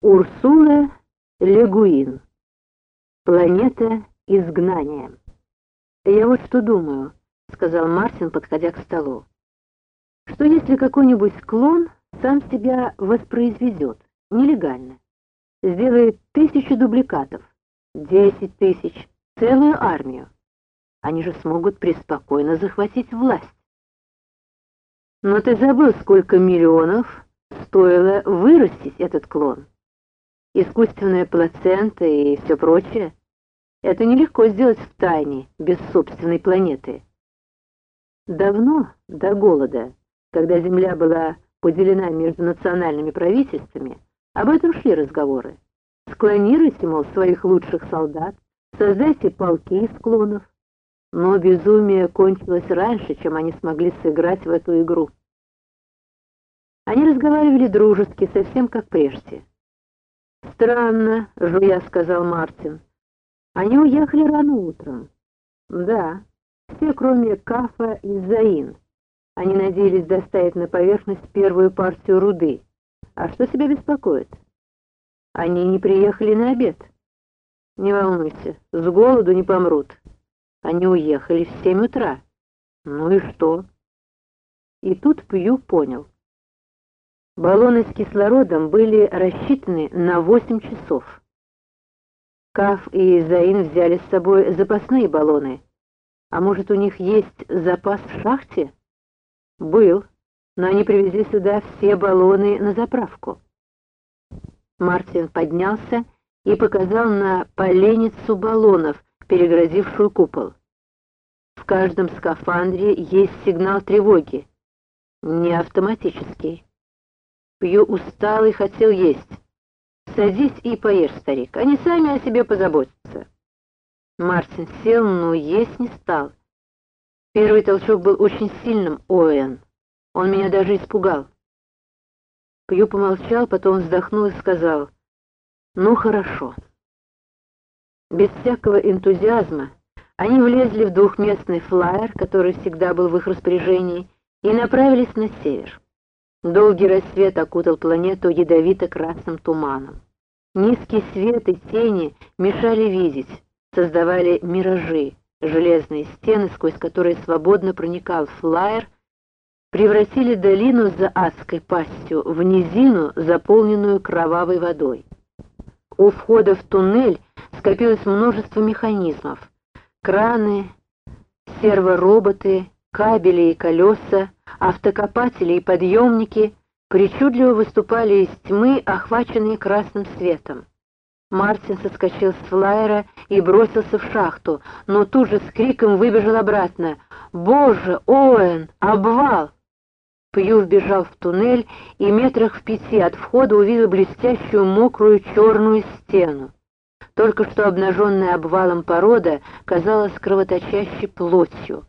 Урсула Легуин. Планета изгнания. «Я вот что думаю», — сказал Мартин, подходя к столу. «Что если какой-нибудь клон сам себя воспроизведет, нелегально, сделает тысячу дубликатов, десять тысяч, целую армию? Они же смогут преспокойно захватить власть. Но ты забыл, сколько миллионов стоило вырастить этот клон?» Искусственная плацента и все прочее. Это нелегко сделать в тайне, без собственной планеты. Давно, до голода, когда Земля была поделена между национальными правительствами, об этом шли разговоры. Склонируйте, мол, своих лучших солдат, создайте полки из клонов. Но безумие кончилось раньше, чем они смогли сыграть в эту игру. Они разговаривали дружески, совсем как прежде. «Странно», — жуя сказал Мартин. «Они уехали рано утром». «Да, все, кроме Кафа и Заин. Они надеялись доставить на поверхность первую партию руды. А что тебя беспокоит?» «Они не приехали на обед». «Не волнуйся, с голоду не помрут. Они уехали в семь утра». «Ну и что?» И тут Пью понял. Баллоны с кислородом были рассчитаны на 8 часов. Каф и Заин взяли с собой запасные баллоны. А может, у них есть запас в шахте? Был, но они привезли сюда все баллоны на заправку. Мартин поднялся и показал на поленницу баллонов, перегрозившую купол. В каждом скафандре есть сигнал тревоги, не автоматический. Пью устал и хотел есть. Садись и поешь, старик, они сами о себе позаботятся. Мартин сел, но есть не стал. Первый толчок был очень сильным, Оэн. Он меня даже испугал. Пью помолчал, потом вздохнул и сказал, «Ну, хорошо». Без всякого энтузиазма они влезли в двухместный флайер, который всегда был в их распоряжении, и направились на север. Долгий рассвет окутал планету ядовито-красным туманом. Низкий свет и тени мешали видеть, создавали миражи, железные стены, сквозь которые свободно проникал флайер, превратили долину за адской пастью в низину, заполненную кровавой водой. У входа в туннель скопилось множество механизмов. Краны, сервороботы, кабели и колеса, автокопатели и подъемники причудливо выступали из тьмы, охваченные красным светом. Мартин соскочил с флайера и бросился в шахту, но тут же с криком выбежал обратно. «Боже, Оуэн, обвал!» Пью вбежал в туннель и метрах в пяти от входа увидел блестящую мокрую черную стену. Только что обнаженная обвалом порода казалась кровоточащей плотью.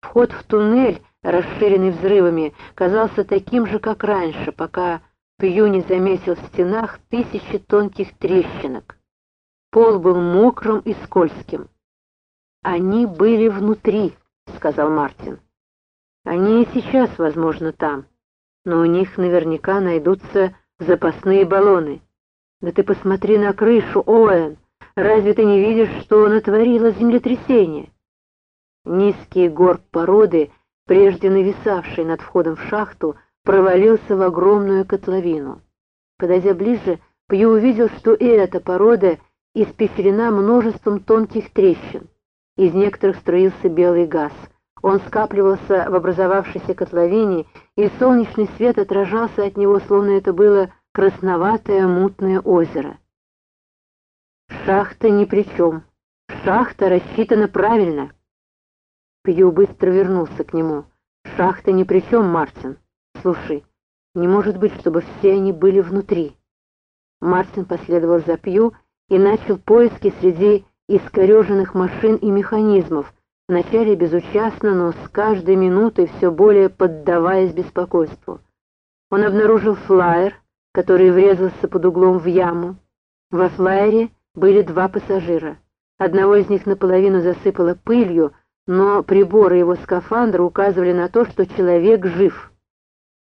Вход в туннель расширенный взрывами, казался таким же, как раньше, пока Пью не заметил в стенах тысячи тонких трещинок. Пол был мокрым и скользким. «Они были внутри», — сказал Мартин. «Они и сейчас, возможно, там, но у них наверняка найдутся запасные баллоны. Да ты посмотри на крышу, Оуэн! Разве ты не видишь, что натворило землетрясение?» Низкий горб породы прежде нависавший над входом в шахту, провалился в огромную котловину. Подойдя ближе, Пью увидел, что и эта порода испещрена множеством тонких трещин. Из некоторых струился белый газ. Он скапливался в образовавшейся котловине, и солнечный свет отражался от него, словно это было красноватое мутное озеро. Шахта ни при чем. Шахта рассчитана правильно. Пью быстро вернулся к нему. «Шахта ни при чем, Мартин. Слушай, не может быть, чтобы все они были внутри». Мартин последовал за Пью и начал поиски среди искореженных машин и механизмов, вначале безучастно, но с каждой минутой все более поддаваясь беспокойству. Он обнаружил флайер, который врезался под углом в яму. Во флайере были два пассажира. Одного из них наполовину засыпало пылью, но приборы его скафандра указывали на то, что человек жив.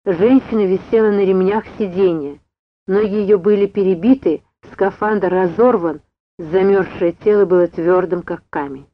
Женщина висела на ремнях сиденья. Ноги ее были перебиты, скафандр разорван, замерзшее тело было твердым, как камень.